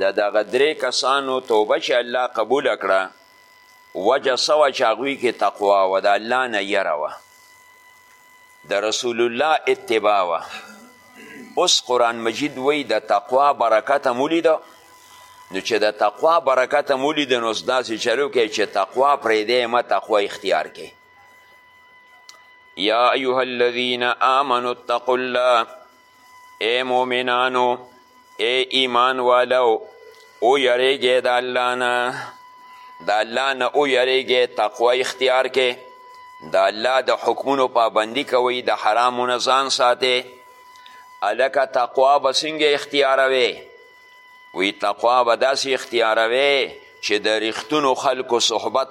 د دغه درې کسانو توبه چې الله قبوله کړه وجه څه وه چې هغوی کې تقوا وه د الله نه یره وه د رسول الله اتباع وه اوس قرآن مجید وی د تقوا برکت هم ولیده نو چې د تقوا برکت هم ولیده نو اوس داسې چلو کې چې تقوا پرېږدی مه تقوا اختیار کې یا ایها الذین آمنوا اتقوا الله ای مؤمنانو ای ایمان والو ویریږئ د الله نه د الله نه ویریږئ تقوا اختیار کې د الله د حکمونو پابندي کوئ د حرامو نه ځان ساتئ هلکه تقوا به څنګه اختیاروې وی تقوا به داسې اختیاروې چې د رښتونو خلکو صحبت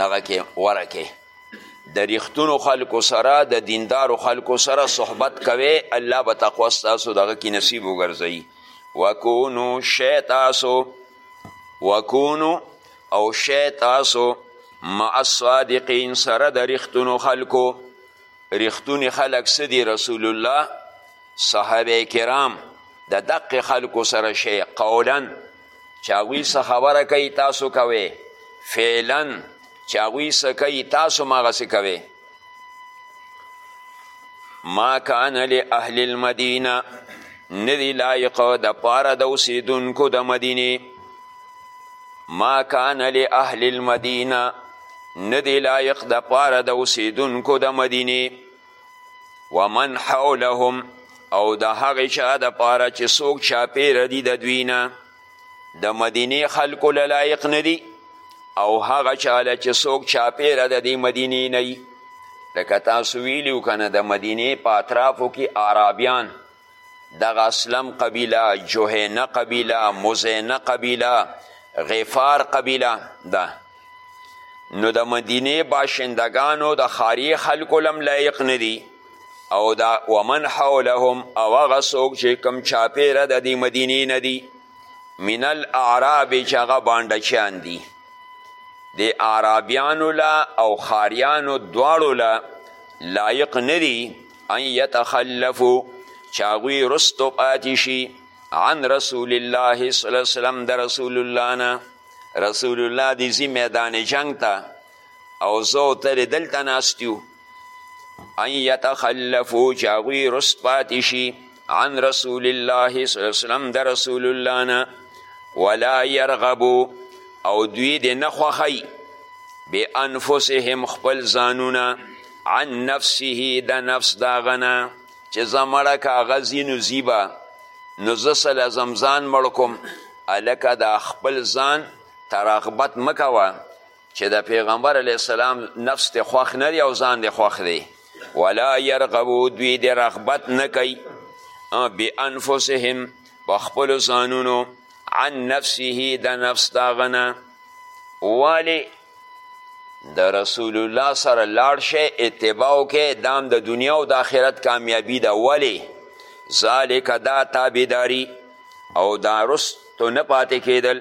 دغه کې غوره کې د ریښتونو خلکو سره د دیندارو خلکو سره صحبت کوي الله به تقوا ستاسو دغه کې نصیب وګرځوي وکونو شی تاسو وکونو او شی تاسو مع الصادقین سره د ریښتونو خلکو ریښتونی خلک څه دي رسول الله صحابه کرام د دقې خلکو سره شی قولا چې هغوی څه خبره کوي تاسو کوئ فعلا چې هغوی څه کوي تاسو هم هغسې کوئ ما کان لاهل المدینه ندی لایق د پاره د اوسیدونکو د مدینه ما کان لاهل المدینه ندی لایق د پاره د اوسیدونکو د مدینه ومن حولهم او د هغې چا دپاره چې څوک چاپېره دي د دوی نه د مدینې خلکو له لایق نه دي او هغه چا له چې څوک چاپېره د دې مدینې نه وي لکه تاسو ویلي که نه د مدینې په اطرافو کې عرابیان دغه اسلم قبیله جهینه قبیله مزینه قبیله غفار قبیله ده نو د مدینه باشندگانو د خاری خلکو لم لایق ندی او دا ومن حولهم او هغه څوک چې کم چاپیره د دې مدینې نه دي من الاعراب چې هغه بانډچیان دي د اعرابیانو له او خاریانو دواړو له لایق ندی ان یتخلفو چې هغوی رستو پاتې شي عن رسول الله صلی الله وسلم د رسول الله نه رسول الله د ځي میدان جنگ ته او زه او ته دلته ناست یو ان یتخلفو چې هغوی رست پاتې شي عن رسول الله صلی الله علیه وسلم د رسول الله نه ولا يرغبو او دوی دې نه خوښوي بانفسهم خپل ځانونه عن نفسه د نفس د هغه نه چې زه مړه که هغه ځي نو ځي به نو زه څه لازم ځان مړ کوم هلکه دا خپل ځان ته رغبت مه کوه چې د پیغمبر علیه السلام نفس دې خوښ نه دی او ځان دې خوښ دی ولا یرغبو دوی دې رغبت نه کوي بانفسهم په خپلو ځانونو عن نفسه د نفس د هغه نه ولې د رسول الله سره لاړ شئ اتباع وکړئ دا هم د دنیا او د آخرت کامیابي ده ولې ذالک دا تابعداري او دا رستو نه پاتې کېدل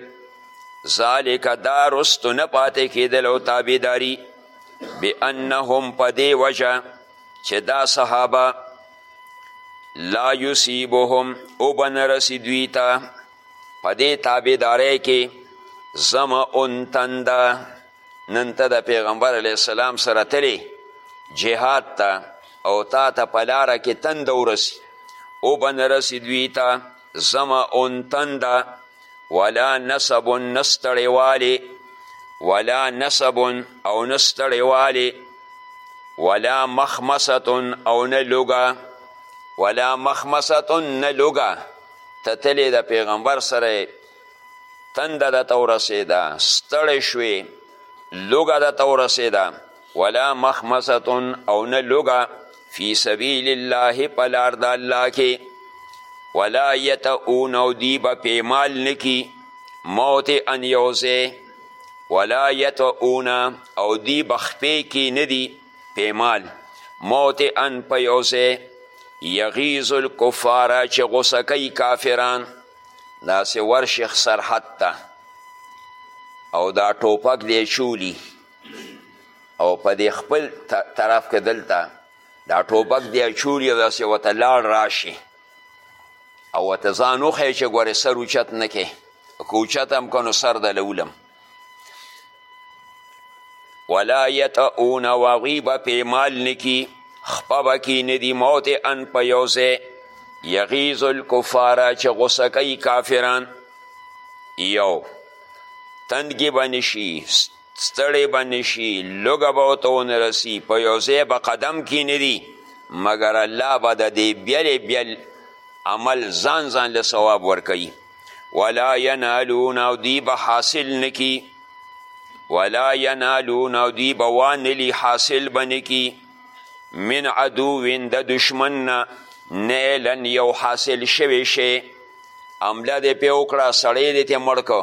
ذالک دا رستو نه پاتې کېدل او تابعداري بانهم په دې وجه چې دا صحابه لا یصیبهم او بنرسی دوی ته په دې تابعدارۍ کې زمه اون تنده نن ته د پیغمبر علیه السلام سره تلې جهاد ته او تا ته په لاره کې تنده ورسي وبه نه رسي دوی ته زمه اون تنده ولا نسب نه ستړیوالې ولا نسب او نه ستړیوالې ولا مخمصه او نه لوګه ولا مخمصه نه لوګه ته تلې د پیغمبر سره تنده درته ورسېده ستړی شوې لوږه درته ورسېده ولا مخمسه او نه لوږه فی سبیل الله په لار د الله کې ولا یتعون او دوی به پیمال نه کي موت ان یوځای ولا یتعون او دوی به خپې کې نه دي پیمال موطئا په یو ځای یغیز الکفاره چې غوسه کوي کافران داسې ورشیخ سرحد ته او دا ټوپک دی چولی او په دې خپل طرف کې دلته دا ټوپک دی چولی او داسې ورته لاړ راشي او ورته ځان وښیي چې ګورې سر اوچت نه کې که اوچت هم که نو سر دله ولم ولا یتعون او هغوی به پیمال نکی خپه به کینې دي موطئا په یو ځای یغیظ الکفاره چې غوسه کوي کافران یو تندګي به نشي ستړی به نشي لوږه به ورته ونه رسي په یو ځای به قدم کینې دي مګر الله به د دې بیل بیل عمل ځان ځان له ثواب ورکوي ولا ینالون او دی به حاصل نکی ولا ینالون او دی به وانلی حاصل به نکی من عدوین د دشمن نه نیلن یو حاصل شوی شی عمله دی پې وکړه سړی دی تې مړ که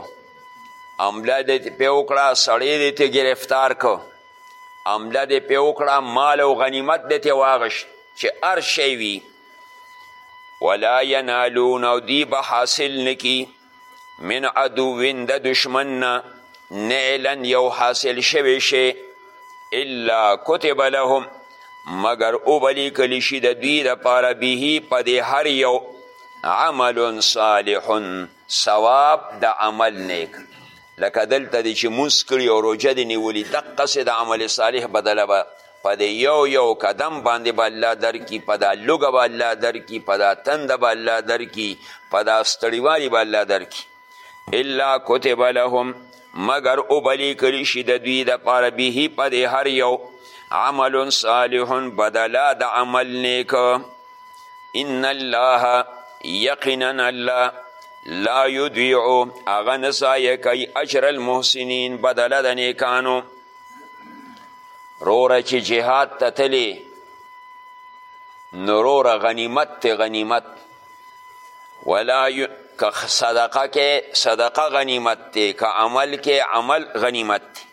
عمله دی پې وکړه سړی دی تې ګرفتار که عمله دی پې وکړه مال او غنیمت دی تې واغشت چې هر شی وي ولا ینالون او دی به حاصل نکی من عدوین د دشمن نه نعلا یو حاصل شوی شی الا کتب لهم مگر اوبلی کلی شي د دوی دپاره به په دې هر یو عمل صالح ثواب د عمل نیک لکه دلته دی چې مونځ کړي او روژه دې نیولي دقسې د عمل صالح بدله به په دې یو یو قدم باندې به الله درکړي په دا لوږه به الله درکړي په دا تنده به الله درکړي په دا ستړیوالي به الله درکړي الا کتب لهم مګر وبلی کړي شي د دوی دپاره به په دې هر یو عمل صالح بدله د عمل نیک ان الله یقینا الله لا یضیعو هغه نه ضایع کوي اجر المحسنین بدله د نیکانو روره چې جهاد ته تلې نو روره غنیمت ته غنیمت ولا ی... که صدقه کې صدقه غنیمت دی که عمل کې عمل غنیمت دی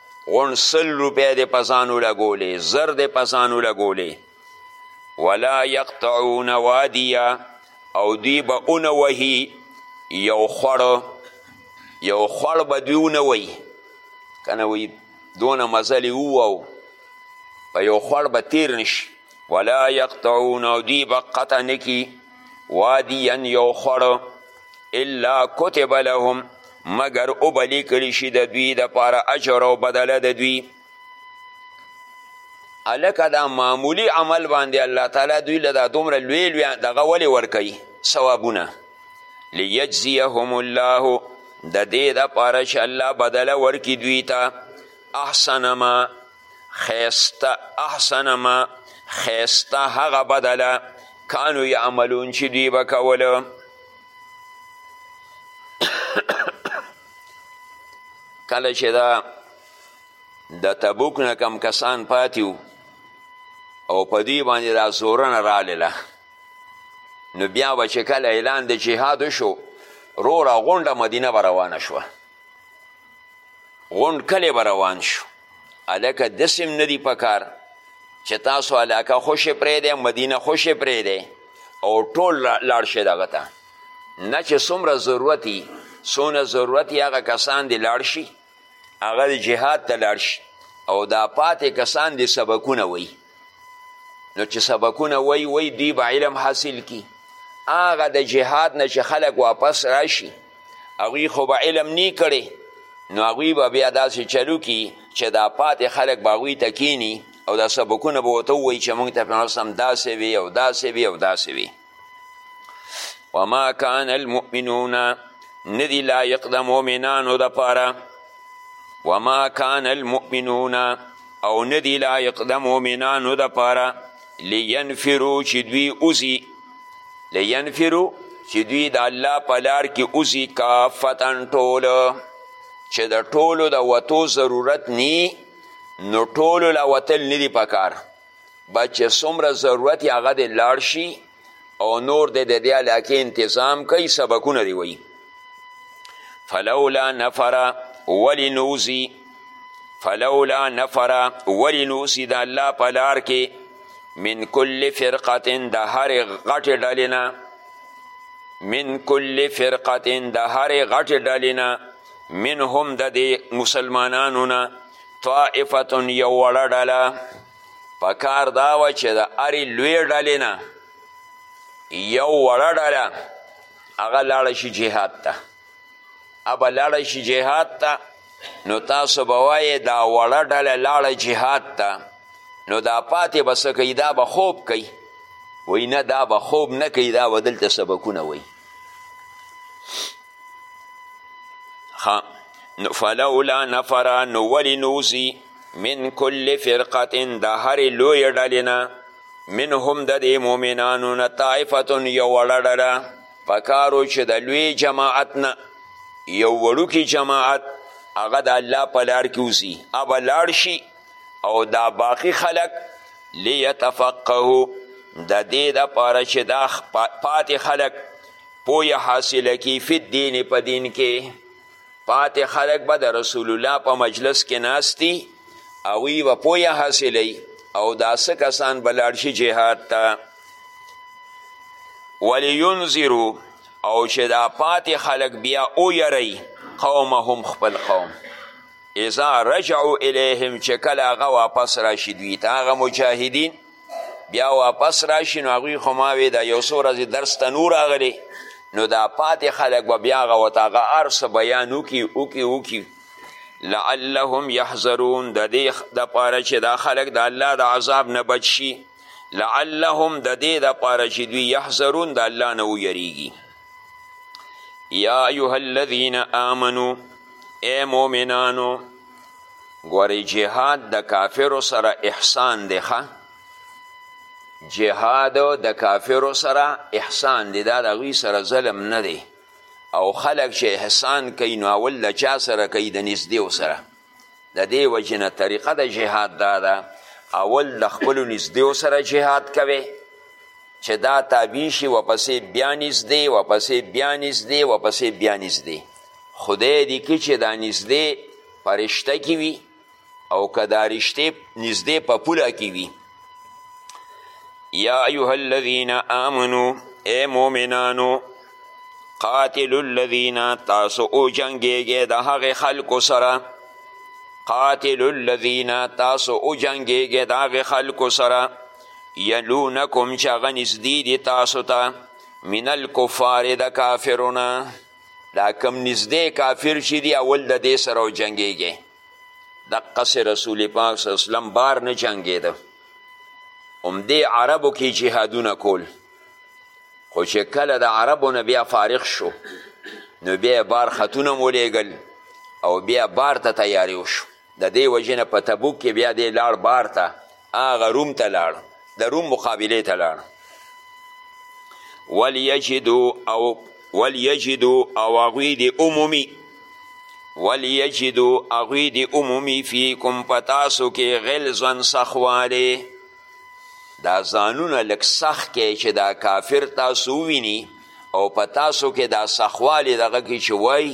غون سل روپۍ دې په ځان ولګولې زر دې په ځان ولګولې ولا یقطعون وادیا او دوی به ونه وهي یو خوړ یو خوړ به دوی ونه وهي که نه وایي دونه مزل یې وواو په یو خوړ به تیر نشي ولا یقطعون او دوی به قطع نه کي وادیا یو خړ الا کتب لهم مګر وبلی کړی شي د دوی دپاره اجر او بدله د دوی هلکه دا معمولی عمل باندې الله تعالی دوی له دا دومره لوی لوی دغه ولې ورکوي ثوابونه لیجزیهم الله د دې دپاره چې الله بدله ورکړي دوی ته احسن ما خیسته احسن ما خیسته هغه بدله کانو یعملون چې دوی به کوله کله چې دا د تبوک نه کم کسان پاتې او په دې باندې دا زورنه رالله نو بیا به چې کله اعلان د جهاد شو روره غونډه مدینه به روانه شوه غونډ کلی به روان شو هلکه داسې هم نه دي پکار چې تاسو علاقه خوشې پرېږدی مدینه خوشې پرېږدی او ټول لاړ شئ دغه ته نه چې څومره ضرورت یي څونه ضرورت یي هغه کسان دې لاړ شي هغه جهاد ته لاړ شي او دا پاتې کسان دې سبقونه وایي نو چې سبکونه وای وای دوی به علم حاصل کی هغه د جهاد نه چې خلک واپس راشي هغوی خو به علم نی کړی نو هغوی به بیا داسې چلو کی چې دا پاتې خلک به هغوی ته کینی او دا سبکونه به ورته ووایي چې موږ ته پیغمبر داسې وي او داسې وي او داسې وي وما کان المؤمنون ندی لایق د مؤمنانو دپاره وما کان المؤمنون او ندی لایق د مؤمنانو دپاره لینفرو چې دوی اوزی لینفرو چې دوی د الله په لار کې اوزی کافتن ټول چې د ټولو د وتو ضرورت نی نو ټولو له وتل ندی پکار به چې څومره ضرورت یې هغه دې لاړ شي او نور دې د دې علاقې انتظام کوي سبکونه دې وایي فلولا نفره ولې نوځي فلولا نفره ولې نوځي د الله په لار کې من کل فرقة د هرې غټې ډلې نه من کل فرقة د هرې غټې ډلې نه منهم د دې مسلمانانو نه طائفتون یو وړه ډله په کار دا وه چې د هرې لوی ډلې نه یو وړه ډله هغه لاړه شي جهاد ته ابه لاړه شي جهاد ته نو تاسو به وایې دا وړه ډله لاړه جهاد ته نو دا پاتې به څه کوي دا به خوب کوي وایي نه دا به خوب نه کوي دا به دلته سبکونه وایي نو فلولا نفر نو ولی نوزی من کل فرقت د هر لوی ډلینا منهم د دې مؤمنانو نه طائفتون یو وړه ډله پکارو چې د لوی جماعت نه یو وړوکی جماعت هغه د الله په لار کې وزي هغه لاړ شي او دا باقی خلک لیتفقهو د دې دپاره چې دا پاتې خلک پویه حاصله کی فی الدین په دین کې پاتې خلک به د رسول الله په مجلس کې ناستی هغوی به پویه حاصلی او دا څه کسان به لاړ شي جهاد ته ولینذرو او چې دا پاتې خلک بیا ویری قومهم خپل قوم اذا رجعو الیهم چې کله هغه واپس راشي دوی ته هغه مجاهدین بیا واپس راشي نو هغوی خو ما وې دا یو څو ورځې درس ته نو راغلی نو دا پاتې خلک به بیا هغه ورته هغه هر څه بیان وکړي وکړي وکړي لعلهم یحذرون د دې دپاره چې دا خلک د الله د عذاب نه بچ شي لعلهم د دې دپاره چې دوی یحذرون د الله نه ویریږي یا ایها الذین آمنو ای مؤمنانو ګورې جهاد د کافرو سره احسان دی ښه جهاد د کافرو سره احسان دی دا د هغوی سره ظلم نه دی او خلک چې احسان کوي نو اول د چا سره کوي د نږدېو سره د دې وجې نه طریقه د جهاد دا ده اول د خپلو نږدېو سره جهاد کوي چې دا تابع شي وپسې بیا نږدې وپسې بیا نږدې وپسې بیا نږدې خدای دې کړي چې دا نږدې په رشته کې وي او که دا رشتې نږدې په پوله کې وي یا ایها الذین آمنو ای مؤمنانو قاتل الذین تاسو او جنگیږئ د هغې خلکو سره قاتل الذین تاسو او جنگیږئ د هغې خلکو سره یلونکم چې هغه نږدې دي تاسو ته من الکفار د کافرونه دا کم نږدې کافر چې دي اول د دې سره وجنګېږي دقسې رسول پاک صلی وسلم بار نه جنګېده همدې عربو کې جهادونه کول خو چې کله د عربو نه بیا فارغ شو نو بیا بار خطونه هم ولیږل او بیا بار ته تیاری وشو د دې وجې نه په تبوک کې بیا دی لاړ بار ته هغه روم ته لاړ د روم مقابلې ته لاړ ولیجدو او ولیجدو او هغوی دې عمومي ولیجدو هغوی دې عمومي فیکم په تاسو کې غلظا سخوالی دا ځانونه لږ سخت کې چې دا کافر تاسو وویني او په تاسو کې دا سخوالی دغه کې چې وایي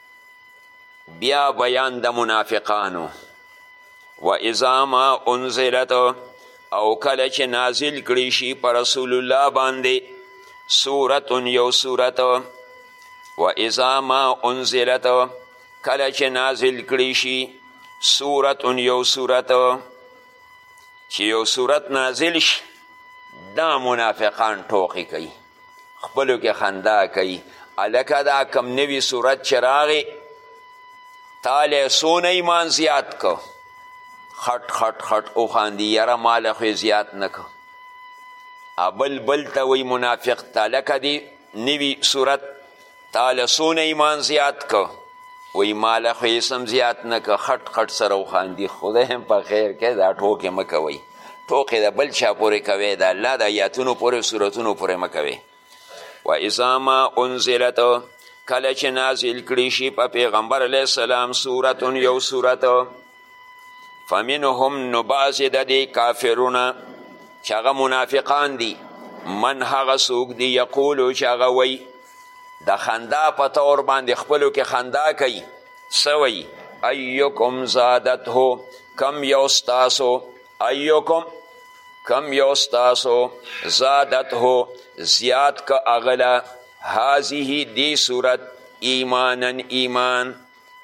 بیا بیان د منافقانو و اذا ما انزلت او کله چې نازل کړی شي په رسول الله باندې سورت یو سورت و اذا ما انزلت کله چې نازل کړی شي سورت یو سورت چې یو سورت نازل شي دا منافقان ټوقې کوي خپلو کې خندا کوي هلکه دا کم نوي صورت چې راغی تا له څونه ایمان زیات کو خټ خټ خټ وخاندي یاره ما له خو زیات نه کو بل بل ته وایي منافق ته لکه دې نوي صورت تا له څونه ایمان زیات که وی ما له خو اسم زیات نه که خټ خټ سره وخاندي خدای هم په خیر کې دا ټوکې مه کوئ ټوکې د بل چا پورې کوئ د الله د ایاتونو پورې صورتونو پورې مه کوئ و اذا ما انزلت کله چې نازل کړي شي په پیغمبر علیه السلام صورت یو صورت فمنهم نو بعضې د دې کافرونه چې هغه منافقان دي من هغه څوک دی یقولو چې هغه وی د خندا په طور باندې خپلو کې خندا کوي څه وایي ایوکم زادته کم یو ستاسو ایوکم کم یو ستاسو زادته زیات که اغله هذه دی صورت ایمانا ایمان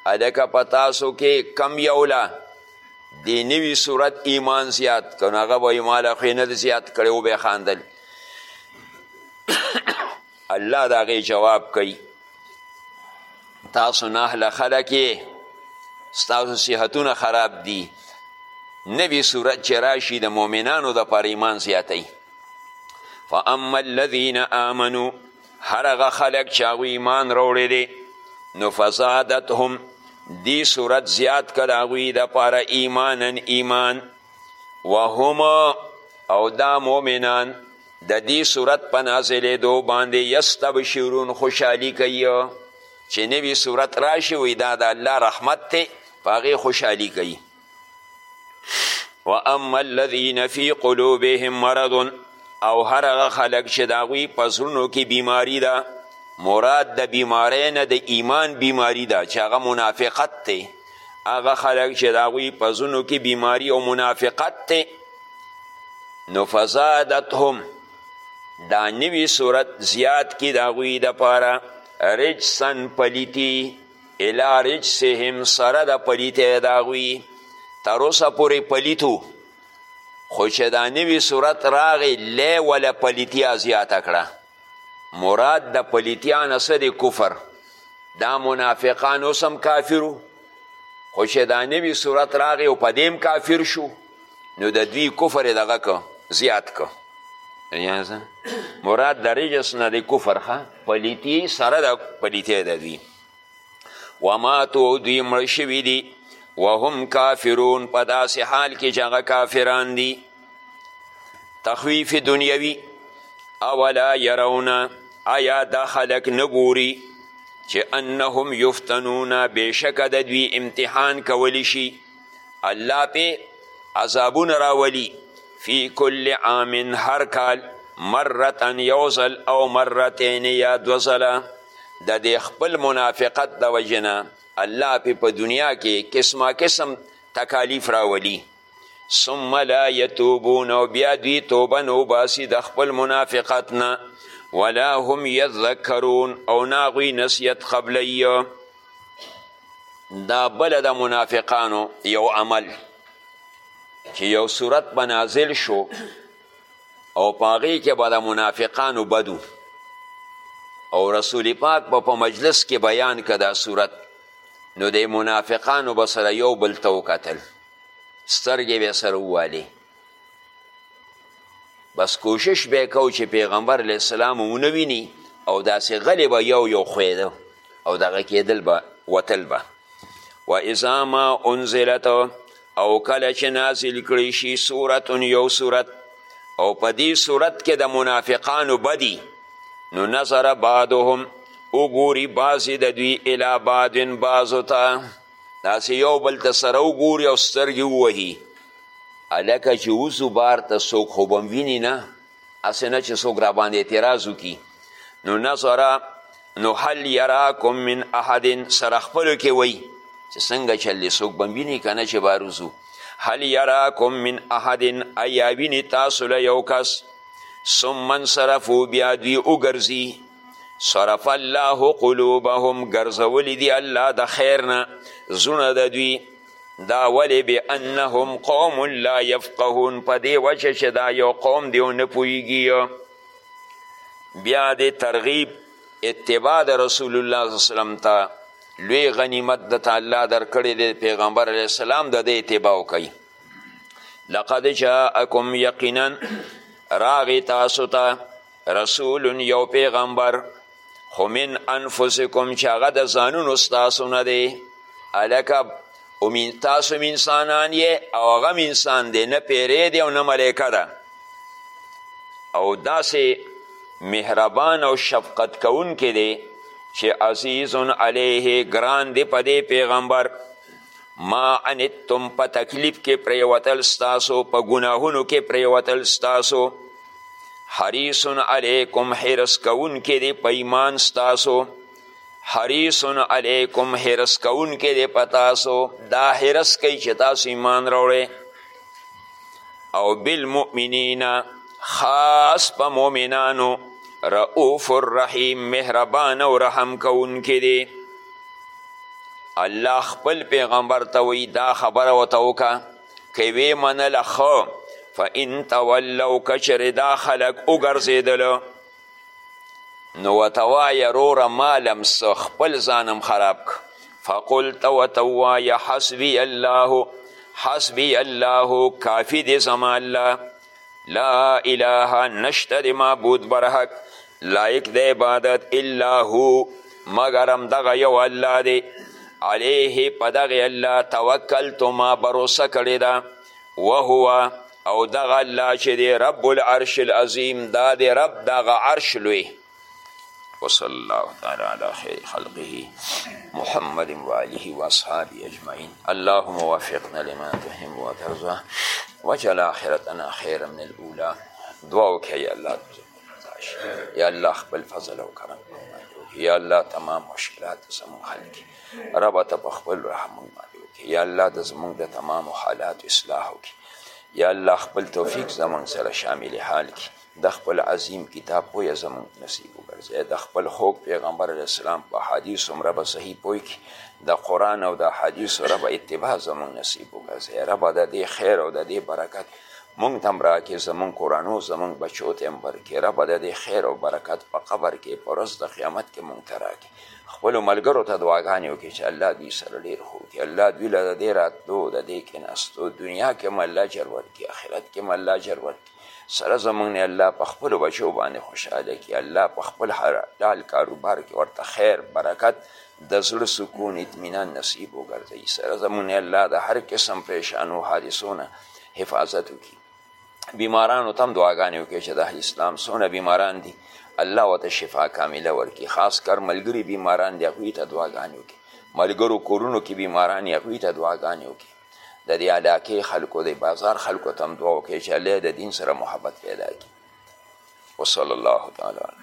الکه په تاسو کې کم یو له دی نوی صورت ایمان زیات که نو هغه به یې ماله خو یې نه زیات کړی وبه خاندل الله د هغې جواب کوي تاسو نهله خلک یې ستاسو صحتونه خراب دي نوی صورت چې راشي د مؤمنانو دپاره ایمان زیاتوي فاما الذین آمنو هر هغه خلک چې هغوی ایمان راوړی دی نو فزادتهم دی صورت زیات کړ هغوی دپاره ایمانا ایمان وهم او دا مؤمنان د دې صورت په نازلېدو باندې یستبشرون خوشحالي کوي چې نوي صورت راشي وي دا د الله رحمت دی په هغې خوشحالي کوي واما الذین فی قلوبهم مرض او هر هغه خلک چې د هغوی په زړونو کې بیماري ده مراد د بیمارۍ نه د ایمان بیماري ده چې هغه منافقت دی هغه خلک چې د هغوی په زونو کې بیماری او منافقت دی نو فزادتهم دا نوی صورت زیات کی د هغوی دپاره رجسن پلیتی الی رجسهم سره د پلیتی د هغوی تر اوسه پورې پلیتو خو چې دا نوی صورت راغی لی وله پلیتیا زیاته کړه مراد د پلیتیا نه څه دی کفر دا منافقان اوس هم کافرو خو چې دا نوي صورت راغی او په دیم کافر شو نو د دوی کفر یې دغه که زیات که مراد د رجس نه د کفر ښه پلیتی سره د پلیتی د دوی وماتو دوی مړ شوي دي وهم کافرون په داسې حال کې چې هغه کافران دي تخویف دنیوي اولا یرونه آیا دا خلک نه ګوري چې انهم یفتنون بېشکه د دوی امتحان کولی شي الله پې عذابونه راولي فی کل عام هر کال مرتن یو ځل او مرتین یا دوه ځله د دې خپل منافقت د وجې نه الله پې په دنیا کې قسما قسم تکالیف راولي ثم لا یتوبون او بیا دوی توبه نه وباسي د خپل منافقت نه ولا هم یذکرون او نه هغوی نصیحت قبلوي دا بله د منافقانو یو عمل چې یو صورت به نازل شو او په هغې کې به د منافقانو بدو او رسول پاک به په مجلس کې بیان که دا صورت نو د منافقانو به سره یو بل ته وکتل سترګې به سره ووالې بس کوشش به کو چې پیغمبر علیه السلام ونه ویني او داسې غلی به یو یو خویده او دغه کېدل به وتل به و اذا ما انزلت او کله چې نازل کړی شي صورت یو صورت او په دې صورت کې د منافقانو بدی نو نظر بعضهم وګوري بعضې د دوی الی بعض بعضو ته داسې یو بل ته سره وګوري او سترګې ووهي هلکه چې وځو بار ته څوک خو به ویني نه هسې نه چې څوک راباندې اعتراض وکړي نو نظره نو هل یراکم من احد سره خپلو کې وی چې څنګه چل دی څوک به ویني که نه چې باروزو هل یراکم من احد ایا ویني تاسو له یو کس ثم انصرفو بیا دوی وګرځي صرف الله قلوبهم ګرځولی دی الله د خیر نه زړونه د دوی دا ولی بی انهم قوم لا یفقهون په دی وجه چې دا یو قوم دی او نه پوهیږي بیا د ترغیب اتباع د رسول الله صلی وسلم ته لوی غنیمت د تعالی درکړی دی پیغمبر علیه السلام د دې اتباع کوي لقد جاءکم یقینا راغی تاسو ته رسول یو پیغمبر خو من انفسکم چې هغه د ځانونو ستاسو نه دی هلکه تاسو هم انسانان یې او هغه هم انسان دی نه پیری دی او نه ملایکه ده او داسې مهربان او شفقت کوونکی دی چې عزیز علیه ګران دی په دې پیغمبر ما عنتم په تکلیف کې پریوتل ستاسو په ګناهونو کې پریوتل ستاسو حریص علیکم حرس کوونکی دی په ایمان ستاسو حریص علیکم حرس کوونکی دی په تاسو دا حرس کوي چې تاسو ایمان راوړئ او بالمؤمنین خاص په مؤمنانو رؤوف الرحیم مهربان او رحم کوونکی دی الله خپل پیغمبر ته وی دا خبره ورته وکړه که ویې منله ښه فان تولو که چېرې دا خلک وګرځېدله نو ورته وایه روره ما لم څه خپل ځانم خراب که فقل ته ورته ووایه حسبي الله حسبي الله کافي دی زما الله لا اله نشته د معبود برحق لایق د عبادت الا هو مګر همدغه یو الله دی علیه په دغې الله توکلتو ما بروسه کړې ده وهو او دغه الله چې دی رب العرش العظیم دا دی رب دغه عرش لوی وصلی الله تعالی علی خیر خلقه محمد و آله و اصحابه اجمعین اللهم وفقنا لما تحب و ترضا وجل آخرتنا خیر من الاولا دعا وکړه یا الله یا الله خپل فضل او کرم یا الله تمام مشکلات سمو حل کړي ربه ته په خپل رحم مونږ باندې وکړي یا الله د زمونږ د تمامو حالاتو اصلاح وکړي یا الله خپل توفیق زمونږ سره شامل حال کړي د خپل عظیم کتاب پوهه زمونږ نصیب وګرځي د خپل خوږ پیغمبر علیه السلام په حدیثو هم ربه صحیح پوه کړي د قرآن او د حدیثو ربه اتباع زمونږ نصیب وګرځي ربه د دې خیر او د دې برکت مونږ ته هم راکې زمونږ کورنو زمونږ بچو ته هم ورکې ربه د دې خیر او برکت په قبر کې په ورځ د قیامت کې مونږ ته راکې خپلو ملګرو ته دعاګانې وکړي چې الله دوی سره ډېر ښه وکړي الله دوی له د دې راتلو د دې کېناستو دنیا کې هم الله اجر ورکړي آخرت کې هم الله اجر ورکړي سره زمونږ نه الله په خپلو بچو باندې خوشحاله کړي الله په خپل حلال کاروبار کې ورته خیر برکت د زړه سکون اطمینان نصیب وګرځوي سره زمونږ نه الله د هر قسم پریشانو حادثو نه حفاظت وکړي بیمارانو تم دعاګانې وکړي چې د اسلام څونه بیماران دي الله ورته شفا کامله ورکړي خاص کر ملګري بیماران دي هغوی ته دعاګانې وکړي ملګرو کورونو کې بیماران یې هغوی ته دعاګانې وکړي د دې علاقې خلکو د بازار خلکو ته هم دعا وکړي چې الله د دین سره محبت پیدا کړي وصلی الله تعالی